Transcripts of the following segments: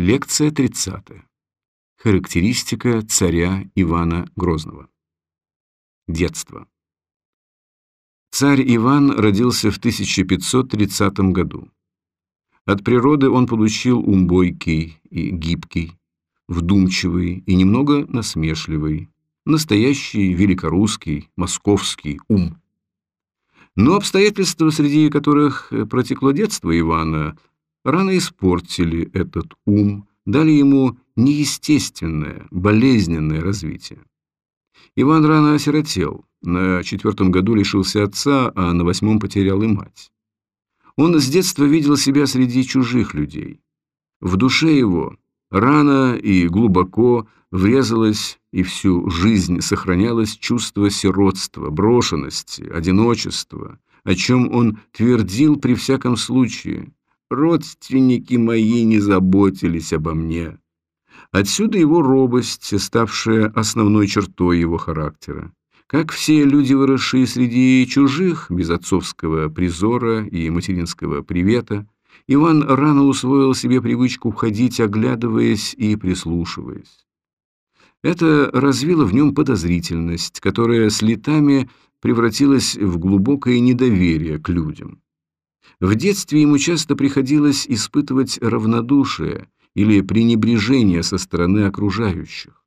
Лекция 30. Характеристика царя Ивана Грозного. Детство. Царь Иван родился в 1530 году. От природы он получил ум бойкий и гибкий, вдумчивый и немного насмешливый, настоящий великорусский, московский ум. Но обстоятельства, среди которых протекло детство Ивана, рано испортили этот ум, дали ему неестественное, болезненное развитие. Иван рано осиротел, на четвертом году лишился отца, а на восьмом потерял и мать. Он с детства видел себя среди чужих людей. В душе его рано и глубоко врезалось и всю жизнь сохранялось чувство сиротства, брошенности, одиночества, о чем он твердил при всяком случае. «Родственники мои не заботились обо мне». Отсюда его робость, ставшая основной чертой его характера. Как все люди, выросшие среди чужих, без отцовского призора и материнского привета, Иван рано усвоил себе привычку ходить, оглядываясь и прислушиваясь. Это развило в нем подозрительность, которая с летами превратилась в глубокое недоверие к людям. В детстве ему часто приходилось испытывать равнодушие или пренебрежение со стороны окружающих.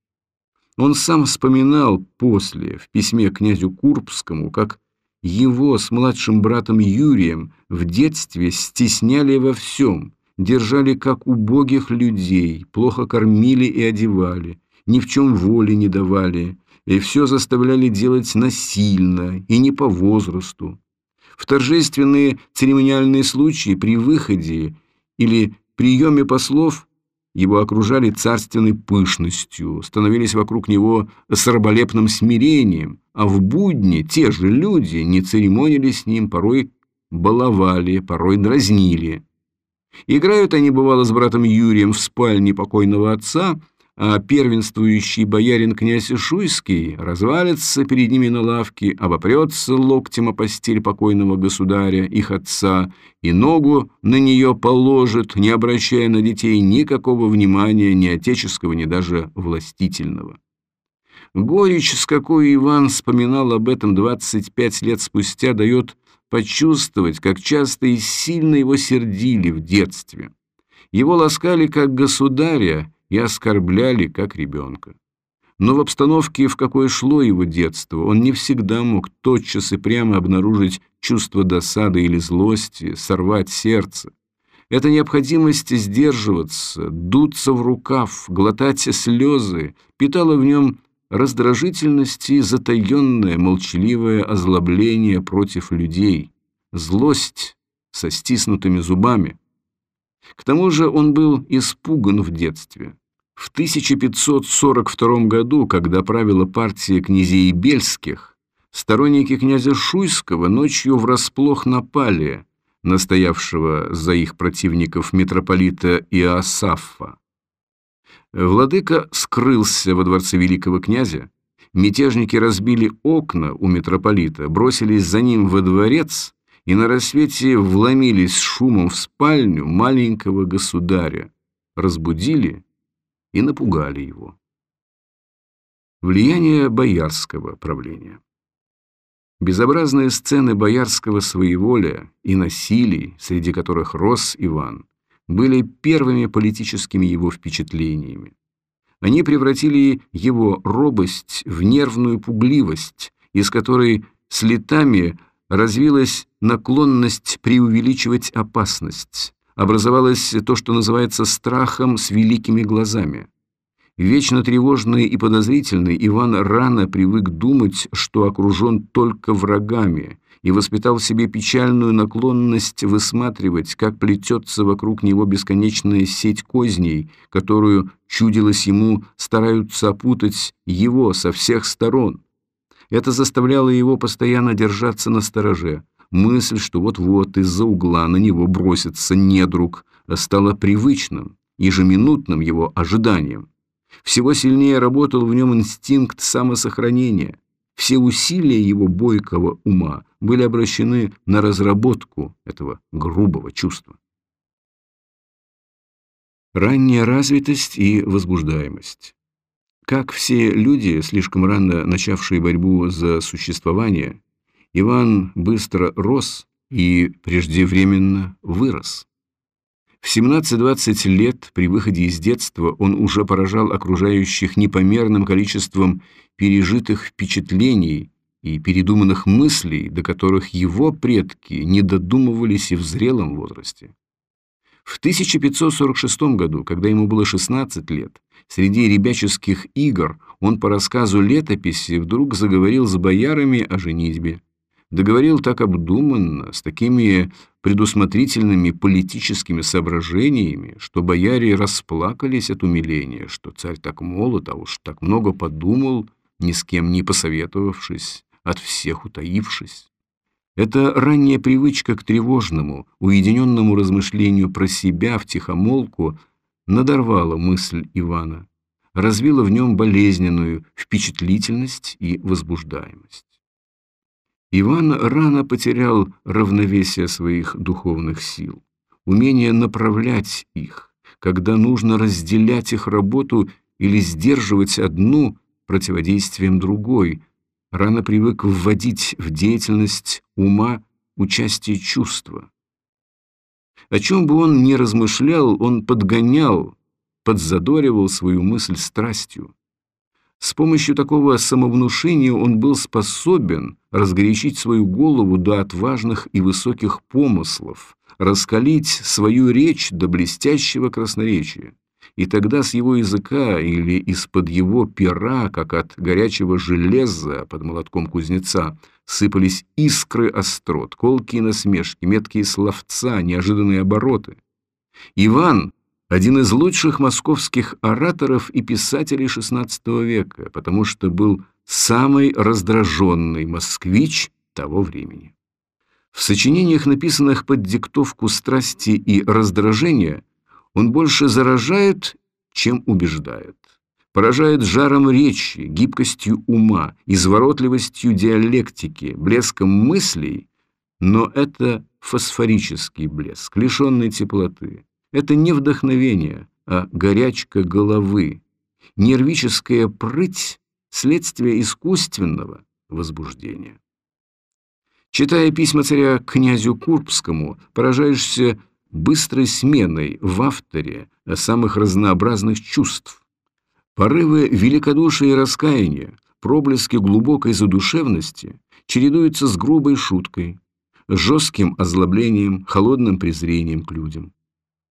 Он сам вспоминал после, в письме князю Курбскому, как его с младшим братом Юрием в детстве стесняли во всем, держали как убогих людей, плохо кормили и одевали, ни в чем воли не давали, и все заставляли делать насильно и не по возрасту. В торжественные церемониальные случаи при выходе или приеме послов его окружали царственной пышностью, становились вокруг него с раболепным смирением, а в будни те же люди не церемонились с ним, порой баловали, порой дразнили. Играют они, бывало, с братом Юрием в спальне покойного отца – а первенствующий боярин князь Шуйский развалится перед ними на лавке, обопрется локтем о постель покойного государя, их отца, и ногу на нее положит, не обращая на детей никакого внимания ни отеческого, ни даже властительного. Горечь, с какой Иван вспоминал об этом 25 лет спустя, дает почувствовать, как часто и сильно его сердили в детстве. Его ласкали как государя, и оскорбляли, как ребенка. Но в обстановке, в какой шло его детство, он не всегда мог тотчас и прямо обнаружить чувство досады или злости, сорвать сердце. Эта необходимость сдерживаться, дуться в рукав, глотать слезы питала в нем раздражительность и затаенное, молчаливое озлобление против людей, злость со стиснутыми зубами. К тому же он был испуган в детстве. В 1542 году, когда правила партия князей Бельских, сторонники князя Шуйского ночью врасплох напали на стоявшего за их противников митрополита Иосафа. Владыка скрылся во дворце великого князя, мятежники разбили окна у митрополита, бросились за ним во дворец и на рассвете вломились шумом в спальню маленького государя, разбудили и напугали его. Влияние боярского правления. Безобразные сцены боярского своеволия и насилий, среди которых рос Иван, были первыми политическими его впечатлениями. Они превратили его робость в нервную пугливость, из которой с летами развилась наклонность преувеличивать опасность, образовалось то, что называется страхом с великими глазами. Вечно тревожный и подозрительный Иван рано привык думать, что окружен только врагами, и воспитал в себе печальную наклонность высматривать, как плетется вокруг него бесконечная сеть козней, которую, чудилось ему, стараются опутать его со всех сторон. Это заставляло его постоянно держаться на стороже, Мысль, что вот-вот из-за угла на него бросится недруг, стала привычным, ежеминутным его ожиданием. Всего сильнее работал в нем инстинкт самосохранения. Все усилия его бойкого ума были обращены на разработку этого грубого чувства. Ранняя развитость и возбуждаемость. Как все люди, слишком рано начавшие борьбу за существование, Иван быстро рос и преждевременно вырос. В 17-20 лет при выходе из детства он уже поражал окружающих непомерным количеством пережитых впечатлений и передуманных мыслей, до которых его предки не додумывались и в зрелом возрасте. В 1546 году, когда ему было 16 лет, среди ребяческих игр он по рассказу летописи вдруг заговорил с боярами о женитьбе. Договорил так обдуманно, с такими предусмотрительными политическими соображениями, что бояре расплакались от умиления, что царь так молод, а уж так много подумал, ни с кем не посоветовавшись, от всех утаившись. Эта ранняя привычка к тревожному, уединенному размышлению про себя в тихомолку надорвала мысль Ивана, развила в нем болезненную впечатлительность и возбуждаемость. Иван рано потерял равновесие своих духовных сил, умение направлять их, когда нужно разделять их работу или сдерживать одну противодействием другой – рано привык вводить в деятельность ума участие чувства. О чем бы он ни размышлял, он подгонял, подзадоривал свою мысль страстью. С помощью такого самовнушения он был способен разгорячить свою голову до отважных и высоких помыслов, раскалить свою речь до блестящего красноречия и тогда с его языка или из-под его пера, как от горячего железа под молотком кузнеца, сыпались искры острот, колкие насмешки, меткие словца, неожиданные обороты. Иван – один из лучших московских ораторов и писателей XVI века, потому что был самый раздраженный москвич того времени. В сочинениях, написанных под диктовку страсти и раздражения – он больше заражает, чем убеждает. Поражает жаром речи, гибкостью ума, изворотливостью диалектики, блеском мыслей, но это фосфорический блеск, лишенный теплоты. Это не вдохновение, а горячка головы, нервическая прыть, следствие искусственного возбуждения. Читая письма царя князю Курбскому, поражаешься быстрой сменой в авторе самых разнообразных чувств. Порывы великодушия и раскаяния, проблески глубокой задушевности чередуются с грубой шуткой, жестким озлоблением, холодным презрением к людям.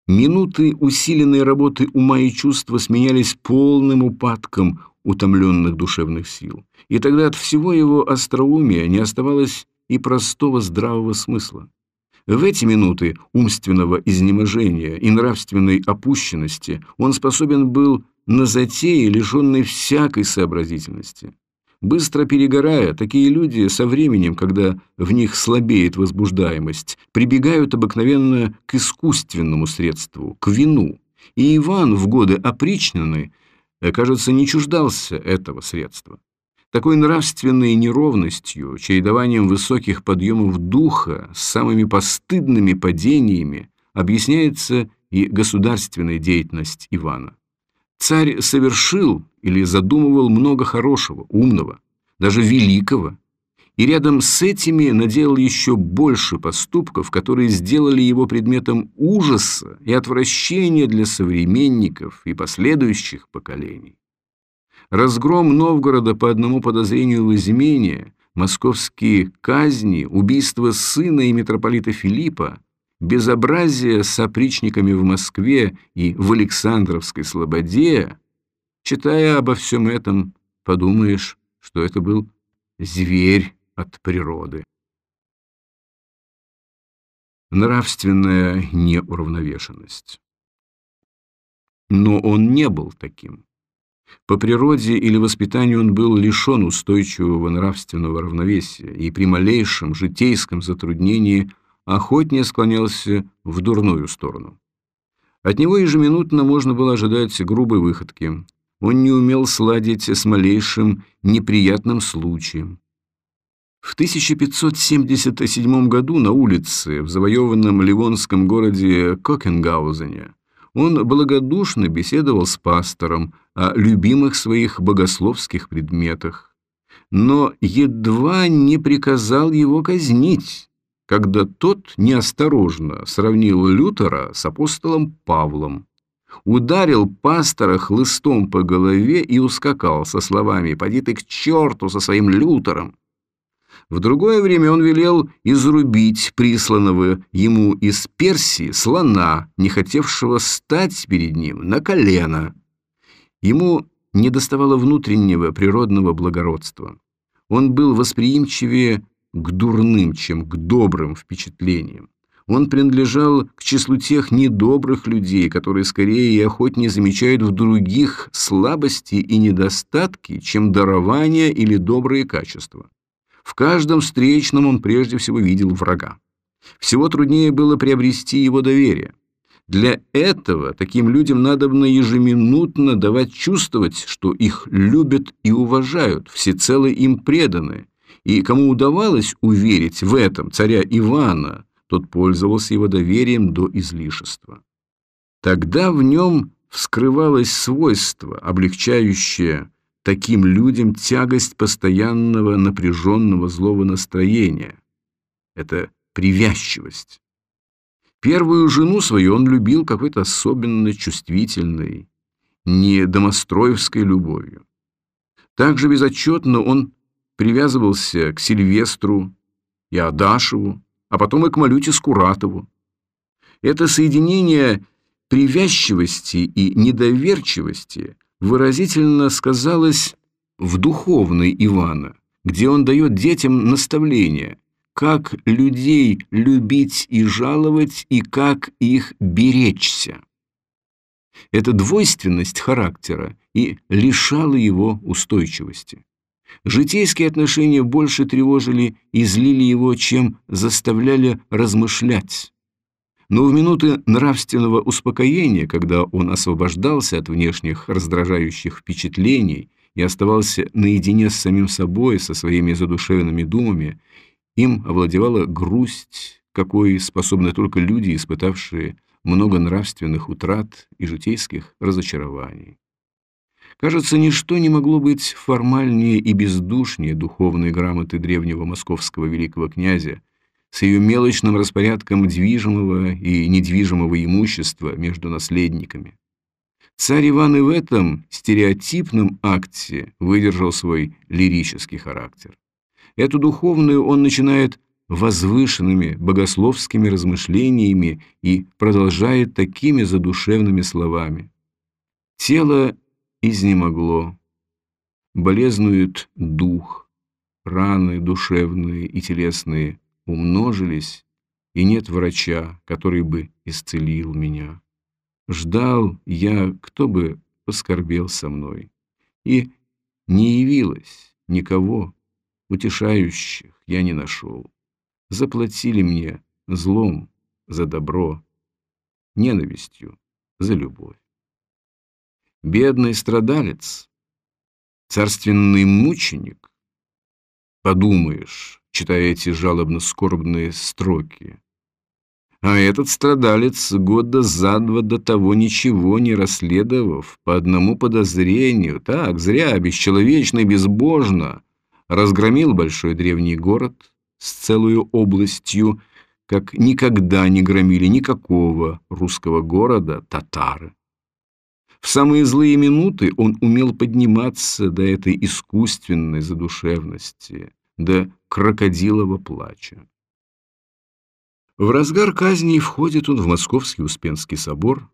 Минуты усиленной работы ума и чувства сменялись полным упадком утомленных душевных сил, и тогда от всего его остроумия не оставалось и простого здравого смысла. В эти минуты умственного изнеможения и нравственной опущенности он способен был на затеи, лишенной всякой сообразительности. Быстро перегорая, такие люди со временем, когда в них слабеет возбуждаемость, прибегают обыкновенно к искусственному средству, к вину. И Иван в годы опричнины, кажется, не чуждался этого средства. Такой нравственной неровностью, чередованием высоких подъемов духа с самыми постыдными падениями объясняется и государственная деятельность Ивана. Царь совершил или задумывал много хорошего, умного, даже великого, и рядом с этими наделал еще больше поступков, которые сделали его предметом ужаса и отвращения для современников и последующих поколений. Разгром Новгорода по одному подозрению в измене, московские казни, убийство сына и митрополита Филиппа, безобразие с опричниками в Москве и в Александровской Слободе, читая обо всем этом, подумаешь, что это был зверь от природы. Нравственная неуравновешенность. Но он не был таким. По природе или воспитанию он был лишен устойчивого нравственного равновесия и при малейшем житейском затруднении охотнее склонялся в дурную сторону. От него ежеминутно можно было ожидать грубой выходки. Он не умел сладить с малейшим неприятным случаем. В 1577 году на улице в завоеванном ливонском городе Кокенгаузене Он благодушно беседовал с пастором о любимых своих богословских предметах, но едва не приказал его казнить, когда тот неосторожно сравнил Лютера с апостолом Павлом, ударил пастора хлыстом по голове и ускакал со словами «Поди ты к черту со своим Лютером!» В другое время он велел изрубить присланного ему из Персии слона, не хотевшего стать перед ним на колено. Ему недоставало внутреннего природного благородства. Он был восприимчивее к дурным, чем к добрым впечатлениям. Он принадлежал к числу тех недобрых людей, которые скорее и охотнее замечают в других слабости и недостатки, чем дарования или добрые качества. В каждом встречном он прежде всего видел врага. Всего труднее было приобрести его доверие. Для этого таким людям надобно ежеминутно давать чувствовать, что их любят и уважают, всецело им преданы. И кому удавалось уверить в этом царя Ивана, тот пользовался его доверием до излишества. Тогда в нем вскрывалось свойство, облегчающее таким людям тягость постоянного напряженного злого настроения. Это привязчивость. Первую жену свою он любил какой-то особенно чувствительной, не домостроевской любовью. Также безотчетно он привязывался к Сильвестру и Адашеву, а потом и к Малюте Скуратову. Это соединение привязчивости и недоверчивости выразительно сказалось в духовной Ивана, где он дает детям наставления, как людей любить и жаловать, и как их беречься. Эта двойственность характера и лишала его устойчивости. Житейские отношения больше тревожили и злили его, чем заставляли размышлять. Но в минуты нравственного успокоения, когда он освобождался от внешних раздражающих впечатлений и оставался наедине с самим собой, со своими задушевными думами, им овладевала грусть, какой способны только люди, испытавшие много нравственных утрат и житейских разочарований. Кажется, ничто не могло быть формальнее и бездушнее духовной грамоты древнего московского великого князя, с ее мелочным распорядком движимого и недвижимого имущества между наследниками. Царь Иван и в этом стереотипном акте выдержал свой лирический характер. Эту духовную он начинает возвышенными богословскими размышлениями и продолжает такими задушевными словами. Тело изнемогло, болезнует дух, раны душевные и телесные умножились, и нет врача, который бы исцелил меня. Ждал я, кто бы поскорбел со мной, и не явилось никого, утешающих я не нашел. Заплатили мне злом за добро, ненавистью за любовь. Бедный страдалец, царственный мученик, подумаешь, читая эти жалобно-скорбные строки. А этот страдалец года за два до того ничего не расследовав, по одному подозрению, так, зря, бесчеловечно и безбожно, разгромил большой древний город с целую областью, как никогда не громили никакого русского города татары. В самые злые минуты он умел подниматься до этой искусственной задушевности, до крокодилова плача. В разгар казни входит он в Московский Успенский собор.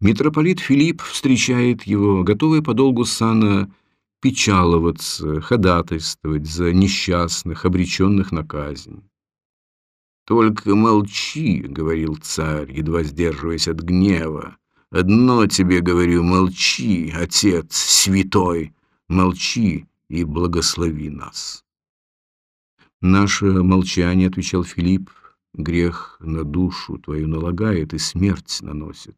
Митрополит Филипп встречает его, готовый по долгу сана печаловаться, ходатайствовать за несчастных, обреченных на казнь. «Только молчи», — говорил царь, едва сдерживаясь от гнева. «Одно тебе говорю, молчи, Отец Святой, молчи и благослови нас». «Наше молчание, — отвечал Филипп, — грех на душу твою налагает и смерть наносит».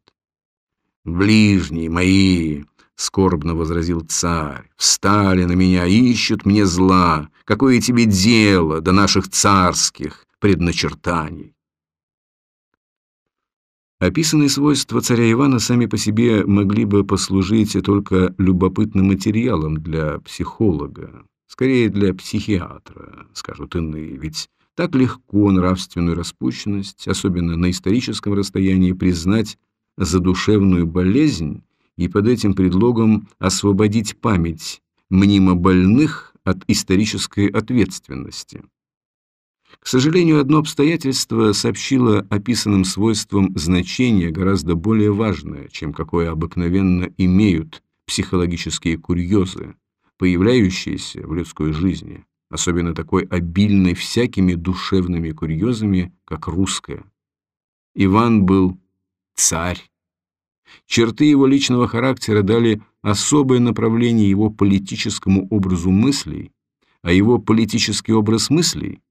«Ближние мои!» — скорбно возразил царь. «Встали на меня, ищут мне зла. Какое тебе дело до наших царских предначертаний?» Описанные свойства царя Ивана сами по себе могли бы послужить только любопытным материалом для психолога, скорее для психиатра, скажут иные, ведь так легко нравственную распущенность, особенно на историческом расстоянии, признать за душевную болезнь и под этим предлогом освободить память мнимо больных от исторической ответственности. К сожалению, одно обстоятельство сообщило описанным свойствам значение гораздо более важное, чем какое обыкновенно имеют психологические курьезы, появляющиеся в людской жизни, особенно такой обильной всякими душевными курьезами, как русская. Иван был царь. Черты его личного характера дали особое направление его политическому образу мыслей, а его политический образ мыслей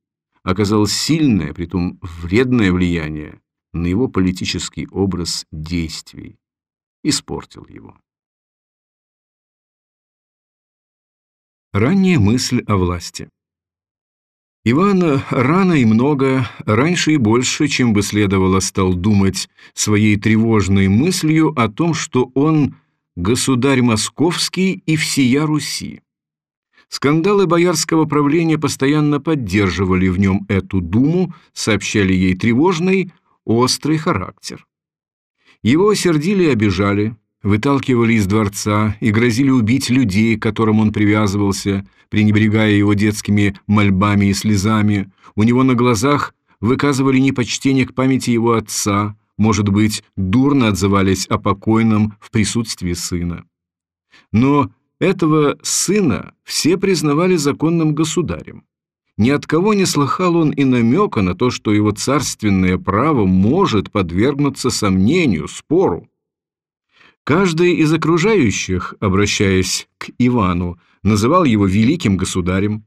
оказал сильное, притом вредное влияние на его политический образ действий, испортил его. Ранняя мысль о власти Иван рано и много, раньше и больше, чем бы следовало, стал думать своей тревожной мыслью о том, что он государь московский и всея Руси. Скандалы боярского правления постоянно поддерживали в нем эту думу, сообщали ей тревожный, острый характер. Его сердили и обижали, выталкивали из дворца и грозили убить людей, к которым он привязывался, пренебрегая его детскими мольбами и слезами. У него на глазах выказывали непочтение к памяти его отца, может быть, дурно отзывались о покойном в присутствии сына. Но этого сына все признавали законным государем. Ни от кого не слыхал он и намека на то, что его царственное право может подвергнуться сомнению, спору. Каждый из окружающих, обращаясь к Ивану, называл его великим государем.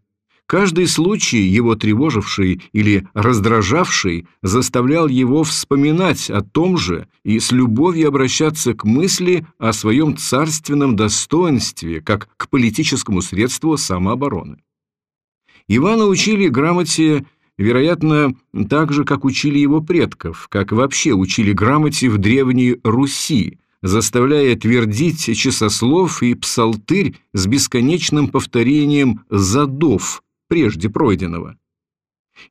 Каждый случай, его тревоживший или раздражавший, заставлял его вспоминать о том же и с любовью обращаться к мысли о своем царственном достоинстве, как к политическому средству самообороны. Ивана учили грамоте, вероятно, так же, как учили его предков, как вообще учили грамоте в Древней Руси, заставляя твердить часослов и псалтырь с бесконечным повторением задов прежде пройденного.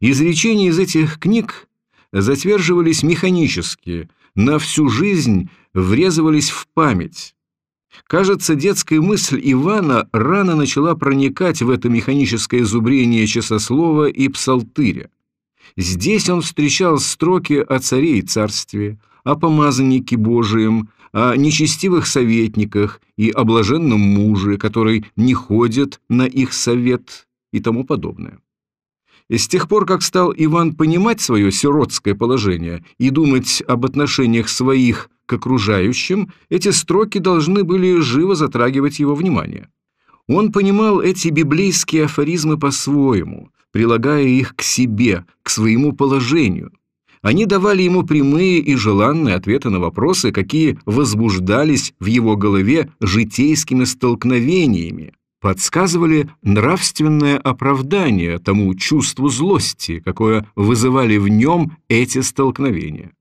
Изречения из этих книг затверживались механически, на всю жизнь врезывались в память. Кажется, детская мысль Ивана рано начала проникать в это механическое зубрение часослова и псалтыря. Здесь он встречал строки о царе и царстве, о помазаннике Божием, о нечестивых советниках и о блаженном муже, который не ходит на их совет и тому подобное. И с тех пор, как стал Иван понимать свое сиротское положение и думать об отношениях своих к окружающим, эти строки должны были живо затрагивать его внимание. Он понимал эти библейские афоризмы по-своему, прилагая их к себе, к своему положению, они давали ему прямые и желанные ответы на вопросы, какие возбуждались в его голове житейскими столкновениями, подсказывали нравственное оправдание тому чувству злости, какое вызывали в нем эти столкновения.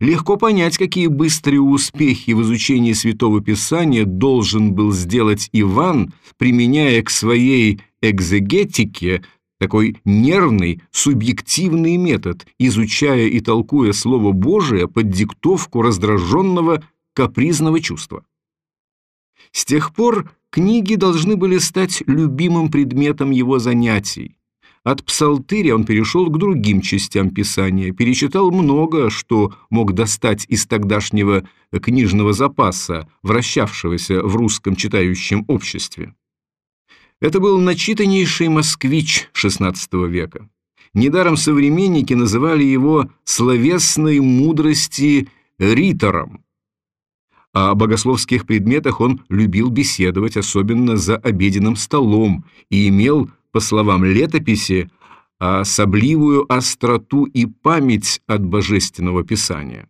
Легко понять, какие быстрые успехи в изучении Святого Писания должен был сделать Иван, применяя к своей экзегетике такой нервный, субъективный метод, изучая и толкуя Слово Божие под диктовку раздраженного капризного чувства. С тех пор книги должны были стать любимым предметом его занятий. От псалтыря он перешел к другим частям Писания, перечитал много, что мог достать из тогдашнего книжного запаса, вращавшегося в русском читающем обществе. Это был начитаннейший москвич XVI века. Недаром современники называли его словесной мудрости ритором. О богословских предметах он любил беседовать, особенно за обеденным столом, и имел, по словам летописи, особливую остроту и память от божественного писания.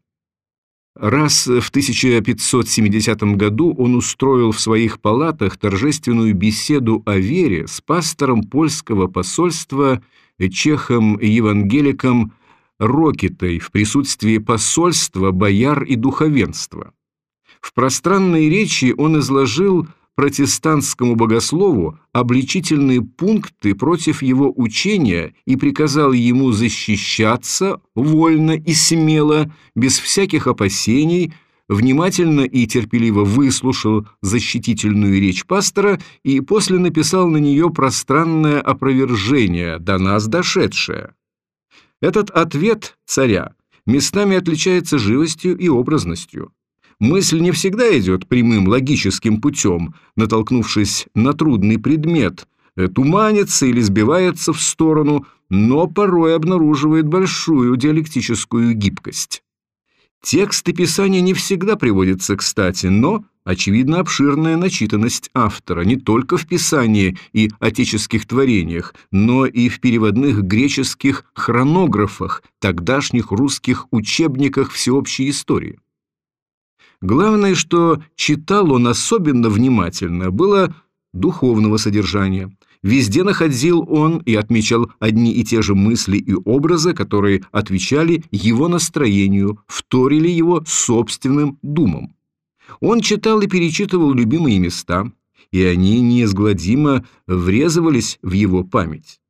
Раз в 1570 году он устроил в своих палатах торжественную беседу о вере с пастором польского посольства чехом-евангеликом рокетой в присутствии посольства, бояр и духовенства. В пространной речи он изложил протестантскому богослову обличительные пункты против его учения и приказал ему защищаться вольно и смело, без всяких опасений, внимательно и терпеливо выслушал защитительную речь пастора и после написал на нее пространное опровержение, до нас дошедшее. Этот ответ царя местами отличается живостью и образностью. Мысль не всегда идет прямым логическим путем, натолкнувшись на трудный предмет, э, туманится или сбивается в сторону, но порой обнаруживает большую диалектическую гибкость. Тексты Писания не всегда приводятся кстати, но, очевидно, обширная начитанность автора не только в Писании и отеческих творениях, но и в переводных греческих хронографах, тогдашних русских учебниках всеобщей истории. Главное, что читал он особенно внимательно, было духовного содержания. Везде находил он и отмечал одни и те же мысли и образы, которые отвечали его настроению, вторили его собственным думам. Он читал и перечитывал любимые места, и они неизгладимо врезывались в его память.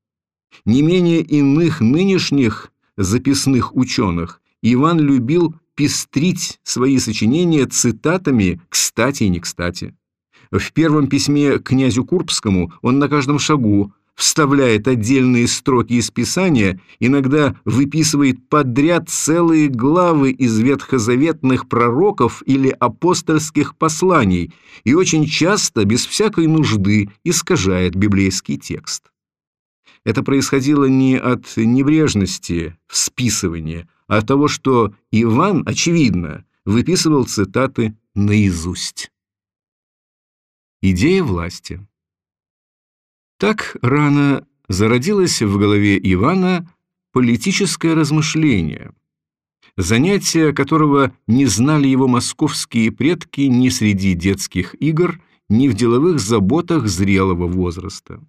Не менее иных нынешних записных ученых Иван любил пестрить свои сочинения цитатами кстати и не кстати. В первом письме князю Курбскому он на каждом шагу вставляет отдельные строки из Писания, иногда выписывает подряд целые главы из ветхозаветных пророков или апостольских посланий и очень часто, без всякой нужды, искажает библейский текст. Это происходило не от небрежности в списывании, от того, что Иван, очевидно, выписывал цитаты наизусть. Идея власти. Так рано зародилось в голове Ивана политическое размышление, занятие которого не знали его московские предки ни среди детских игр, ни в деловых заботах зрелого возраста.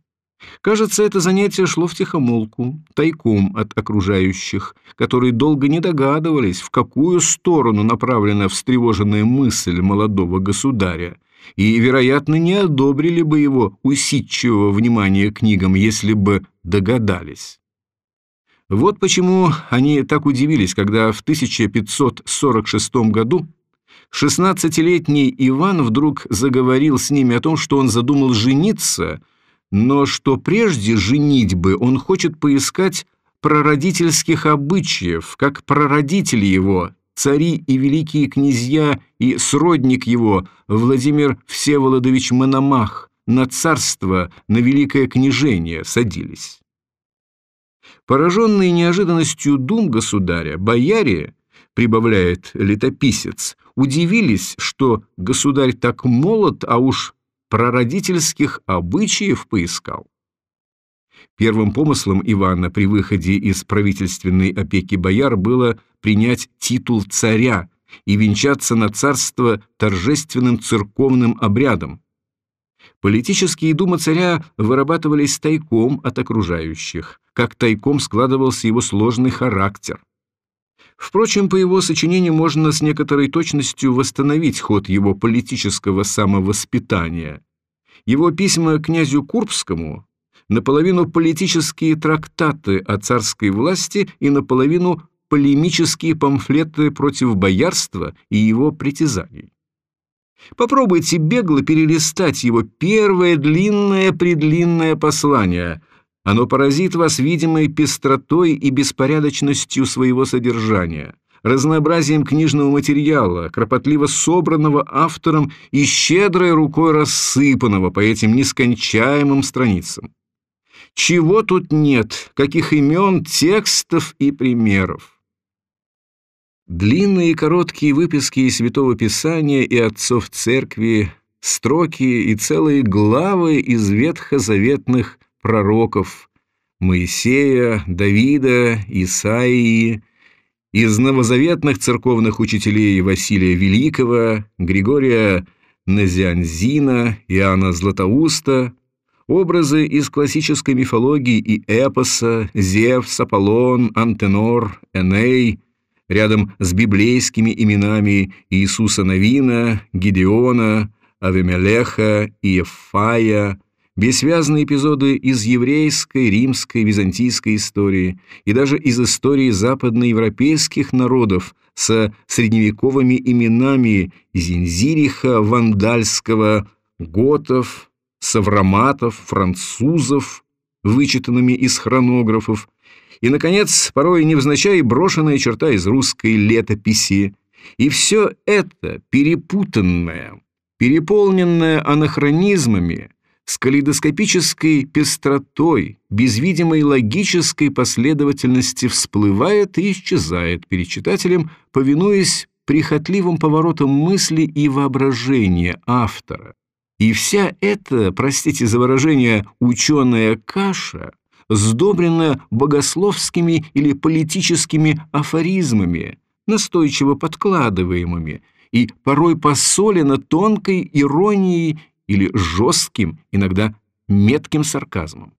Кажется, это занятие шло втихомолку, тайком от окружающих, которые долго не догадывались, в какую сторону направлена встревоженная мысль молодого государя, и, вероятно, не одобрили бы его усидчивого внимания книгам, если бы догадались. Вот почему они так удивились, когда в 1546 году 16-летний Иван вдруг заговорил с ними о том, что он задумал жениться, но что прежде женитьбы он хочет поискать прародительских обычаев, как прародители его, цари и великие князья и сродник его Владимир Всеволодович Мономах на царство, на великое княжение садились. Пораженные неожиданностью дум государя, бояре, прибавляет летописец, удивились, что государь так молод, а уж прародительских обычаев поискал. Первым помыслом Ивана при выходе из правительственной опеки бояр было принять титул царя и венчаться на царство торжественным церковным обрядом. Политические думы царя вырабатывались тайком от окружающих, как тайком складывался его сложный характер. Впрочем, по его сочинению можно с некоторой точностью восстановить ход его политического самовоспитания. Его письма князю Курбскому наполовину политические трактаты о царской власти и наполовину полемические памфлеты против боярства и его притязаний. Попробуйте бегло перелистать его первое длинное-предлинное послание. Оно поразит вас видимой пестротой и беспорядочностью своего содержания, разнообразием книжного материала, кропотливо собранного автором и щедрой рукой рассыпанного по этим нескончаемым страницам. Чего тут нет, каких имен, текстов и примеров. Длинные и короткие выписки из Святого Писания и отцов церкви, строки и целые главы из ветхозаветных пророков Моисея, Давида, Исаии, из новозаветных церковных учителей Василия Великого, Григория Назианзина, Иоанна Златоуста, Образы из классической мифологии и эпоса Зевс, Аполлон, Антенор, Эней, рядом с библейскими именами Иисуса Новина, Гедеона, Авимелеха, Иефая, бессвязные эпизоды из еврейской, римской, византийской истории и даже из истории западноевропейских народов со средневековыми именами Зинзириха, Вандальского, Готов, савроматов, французов, вычитанными из хронографов, и, наконец, порой невзначай брошенная черта из русской летописи. И все это перепутанное, переполненное анахронизмами, с калейдоскопической пестротой, без видимой логической последовательности всплывает и исчезает перед читателем, повинуясь прихотливым поворотам мысли и воображения автора, и вся эта, простите за выражение, ученая каша сдобрена богословскими или политическими афоризмами, настойчиво подкладываемыми, и порой посолена тонкой иронией или жестким, иногда метким сарказмом.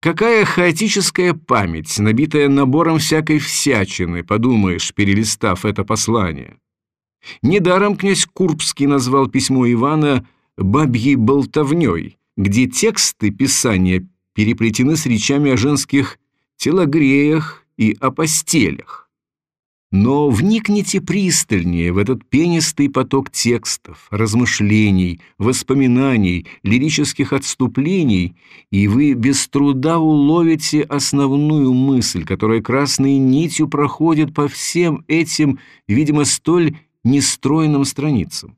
Какая хаотическая память, набитая набором всякой всячины, подумаешь, перелистав это послание. Недаром князь Курбский назвал письмо Ивана бабьей болтовней, где тексты писания переплетены с речами о женских телогреях и о постелях. Но вникните пристальнее в этот пенистый поток текстов, размышлений, воспоминаний, лирических отступлений, и вы без труда уловите основную мысль, которая красной нитью проходит по всем этим, видимо, столь нестройным страницам.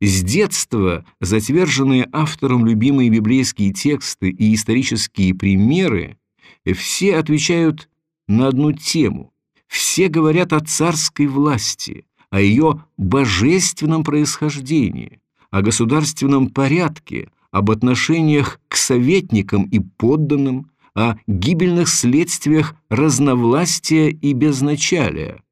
С детства затверженные автором любимые библейские тексты и исторические примеры все отвечают на одну тему. Все говорят о царской власти, о ее божественном происхождении, о государственном порядке, об отношениях к советникам и подданным, о гибельных следствиях разновластия и безначалия,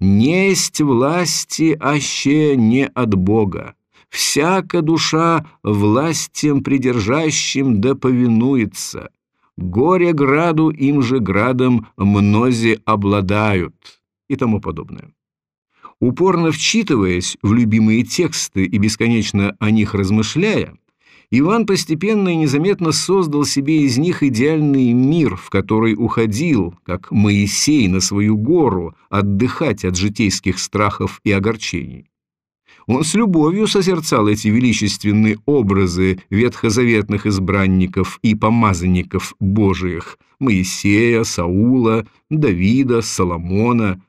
несть власти аще не от Бога. Всяка душа властям придержащим да повинуется. Горе граду им же градом мнози обладают и тому подобное. Упорно вчитываясь в любимые тексты и бесконечно о них размышляя, Иван постепенно и незаметно создал себе из них идеальный мир, в который уходил, как Моисей на свою гору, отдыхать от житейских страхов и огорчений. Он с любовью созерцал эти величественные образы ветхозаветных избранников и помазанников Божиих – Моисея, Саула, Давида, Соломона.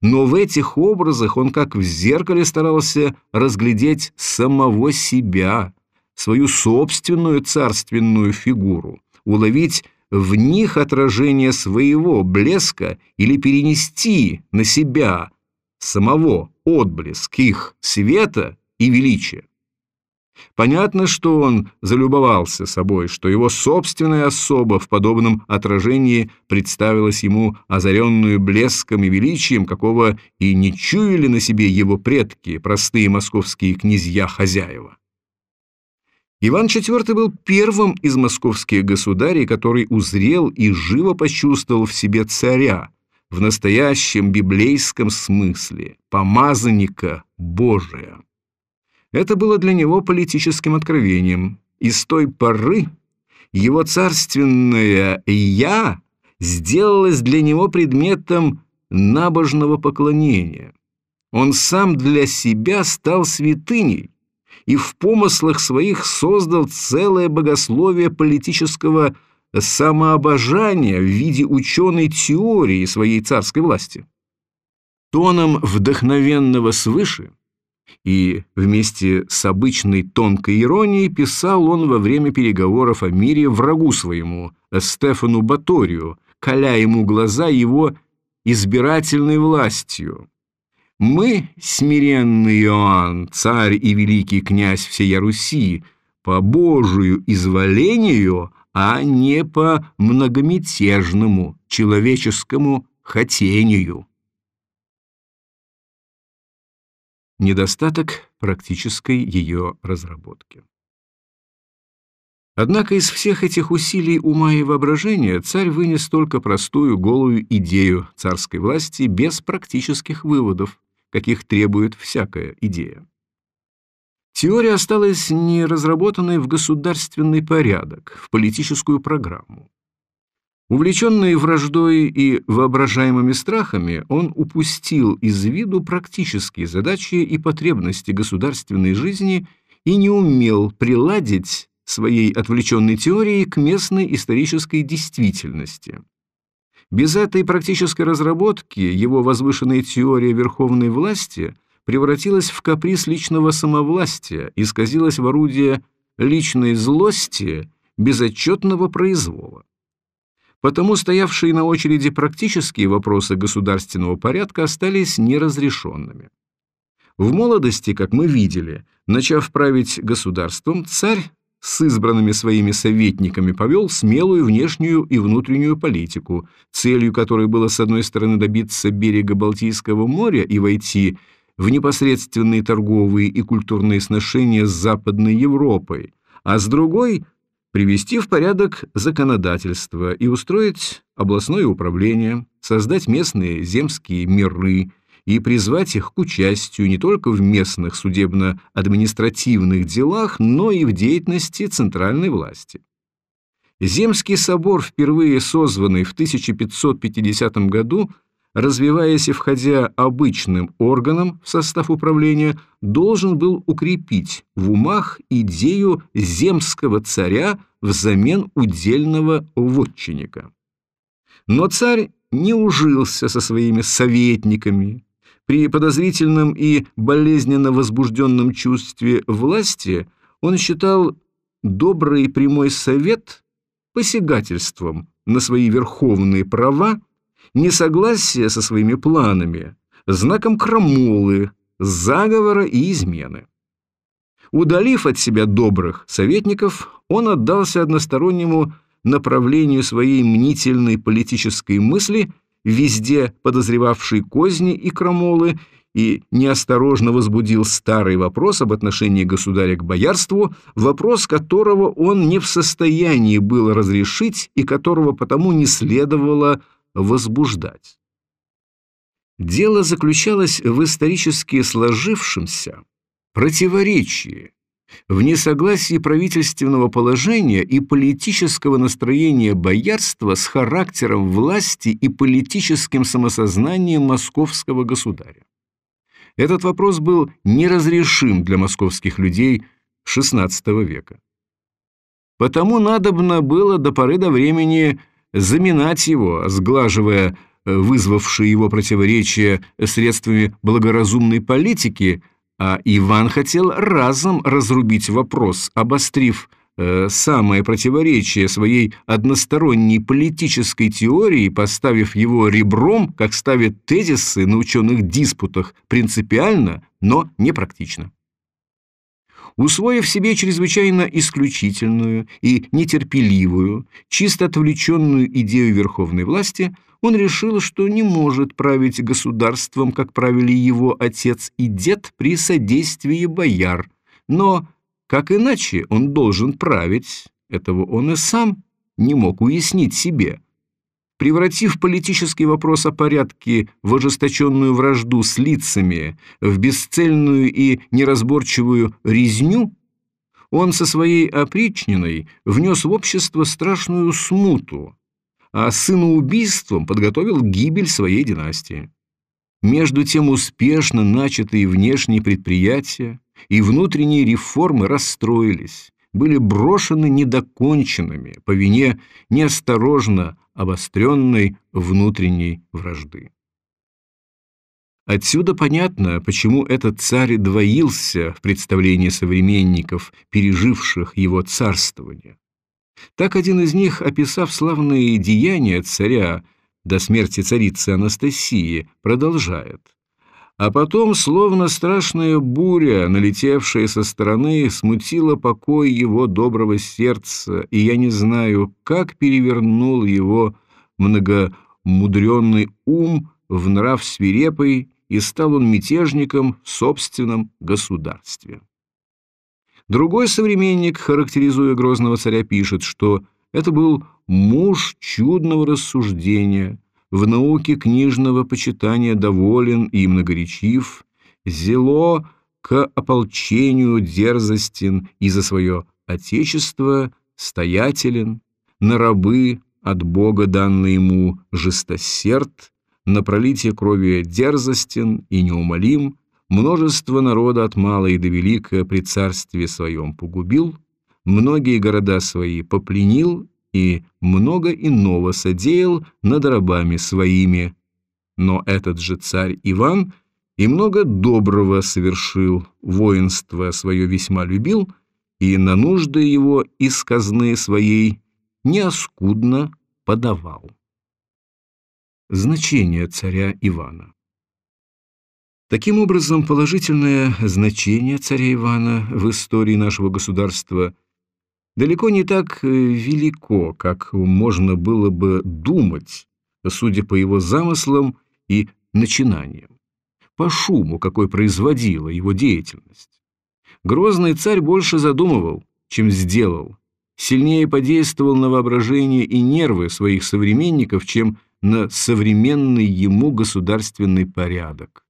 Но в этих образах он как в зеркале старался разглядеть самого себя – свою собственную царственную фигуру, уловить в них отражение своего блеска или перенести на себя самого отблеск их света и величия. Понятно, что он залюбовался собой, что его собственная особа в подобном отражении представилась ему озаренную блеском и величием, какого и не чуяли на себе его предки, простые московские князья-хозяева. Иван IV был первым из московских государей, который узрел и живо почувствовал в себе царя, в настоящем библейском смысле, помазанника Божия. Это было для него политическим откровением, и с той поры его царственное «я» сделалось для него предметом набожного поклонения. Он сам для себя стал святыней, и в помыслах своих создал целое богословие политического самообожания в виде ученой теории своей царской власти. Тоном вдохновенного свыше и вместе с обычной тонкой иронией писал он во время переговоров о мире врагу своему, Стефану Баторию, коля ему глаза его избирательной властью, мы, смиренный Иоанн, царь и великий князь всея Руси, по Божию изволению, а не по многомятежному человеческому хотению. Недостаток практической ее разработки. Однако из всех этих усилий ума и воображения царь вынес только простую голую идею царской власти без практических выводов, каких требует всякая идея. Теория осталась не разработанной в государственный порядок, в политическую программу. Увлеченный враждой и воображаемыми страхами, он упустил из виду практические задачи и потребности государственной жизни и не умел приладить своей отвлеченной теорией к местной исторической действительности. Без этой практической разработки его возвышенная теория верховной власти превратилась в каприз личного самовластия, исказилась в орудие личной злости, безотчетного произвола. Потому стоявшие на очереди практические вопросы государственного порядка остались неразрешенными. В молодости, как мы видели, начав править государством, царь с избранными своими советниками повел смелую внешнюю и внутреннюю политику, целью которой было с одной стороны добиться берега Балтийского моря и войти в непосредственные торговые и культурные сношения с Западной Европой, а с другой – привести в порядок законодательство и устроить областное управление, создать местные земские миры и призвать их к участию не только в местных судебно-административных делах, но и в деятельности центральной власти. Земский собор, впервые созванный в 1550 году, развиваясь и входя обычным органом в состав управления, должен был укрепить в умах идею земского царя взамен удельного вотчинника. Но царь не ужился со своими советниками. При подозрительном и болезненно возбужденном чувстве власти он считал добрый прямой совет посягательством на свои верховные права несогласие со своими планами, знаком крамолы, заговора и измены. Удалив от себя добрых советников, он отдался одностороннему направлению своей мнительной политической мысли, везде подозревавшей козни и крамолы, и неосторожно возбудил старый вопрос об отношении государя к боярству, вопрос которого он не в состоянии был разрешить и которого потому не следовало возбуждать. Дело заключалось в исторически сложившемся противоречии, в несогласии правительственного положения и политического настроения боярства с характером власти и политическим самосознанием московского государя. Этот вопрос был неразрешим для московских людей XVI века. Потому надобно было до поры до времени заминать его, сглаживая э, вызвавшие его противоречия средствами благоразумной политики, а Иван хотел разом разрубить вопрос, обострив э, самое противоречие своей односторонней политической теории, поставив его ребром, как ставят тезисы на ученых диспутах, принципиально, но непрактично. Усвоив себе чрезвычайно исключительную и нетерпеливую, чисто отвлеченную идею верховной власти, он решил, что не может править государством, как правили его отец и дед при содействии бояр, но как иначе он должен править, этого он и сам не мог уяснить себе – превратив политический вопрос о порядке в ожесточенную вражду с лицами, в бесцельную и неразборчивую резню, он со своей опричниной внес в общество страшную смуту, а сыноубийством подготовил гибель своей династии. Между тем успешно начатые внешние предприятия и внутренние реформы расстроились, были брошены недоконченными по вине неосторожно обостренной внутренней вражды. Отсюда понятно, почему этот царь двоился в представлении современников, переживших его царствование. Так один из них, описав славные деяния царя до смерти царицы Анастасии, продолжает – а потом, словно страшная буря, налетевшая со стороны, смутила покой его доброго сердца, и я не знаю, как перевернул его многомудренный ум в нрав свирепый, и стал он мятежником в собственном государстве. Другой современник, характеризуя грозного царя, пишет, что это был муж чудного рассуждения, в науке книжного почитания доволен и многоречив, зело к ополчению дерзостен и за свое отечество стоятелен, на рабы от Бога данный ему жестосерд, на пролитие крови дерзостен и неумолим, множество народа от малой до велика при царстве своем погубил, многие города свои попленил и много иного содеял над рабами своими. Но этот же царь Иван и много доброго совершил, воинство свое весьма любил, и на нужды его из казны своей неоскудно подавал. Значение царя Ивана Таким образом, положительное значение царя Ивана в истории нашего государства далеко не так э, велико, как можно было бы думать, судя по его замыслам и начинаниям, по шуму, какой производила его деятельность. Грозный царь больше задумывал, чем сделал, сильнее подействовал на воображение и нервы своих современников, чем на современный ему государственный порядок.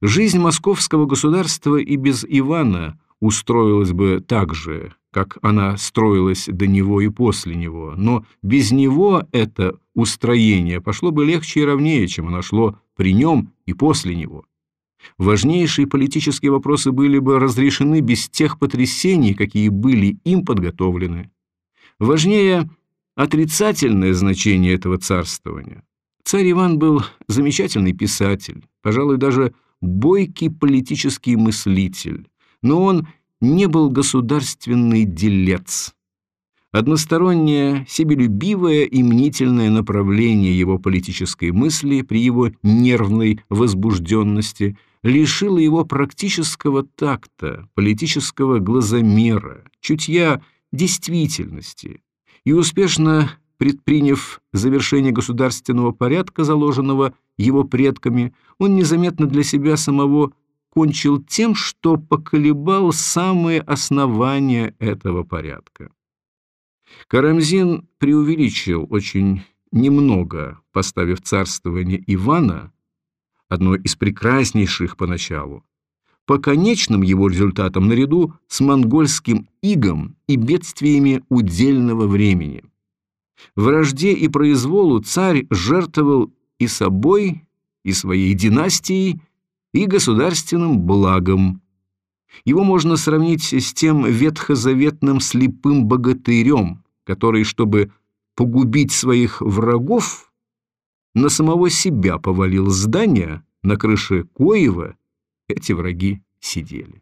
Жизнь московского государства и без Ивана устроилась бы так же, как она строилась до него и после него, но без него это устроение пошло бы легче и ровнее, чем оно шло при нем и после него. Важнейшие политические вопросы были бы разрешены без тех потрясений, какие были им подготовлены. Важнее отрицательное значение этого царствования. Царь Иван был замечательный писатель, пожалуй, даже бойкий политический мыслитель, но он не был государственный делец. Одностороннее, себелюбивое и мнительное направление его политической мысли при его нервной возбужденности лишило его практического такта, политического глазомера, чутья действительности, и успешно предприняв завершение государственного порядка, заложенного его предками, он незаметно для себя самого кончил тем, что поколебал самые основания этого порядка. Карамзин преувеличил очень немного, поставив царствование Ивана, одно из прекраснейших поначалу, по конечным его результатам наряду с монгольским игом и бедствиями удельного времени. Вражде и произволу царь жертвовал и собой, и своей династией, и государственным благом. Его можно сравнить с тем ветхозаветным слепым богатырем, который, чтобы погубить своих врагов, на самого себя повалил здание, на крыше коего эти враги сидели.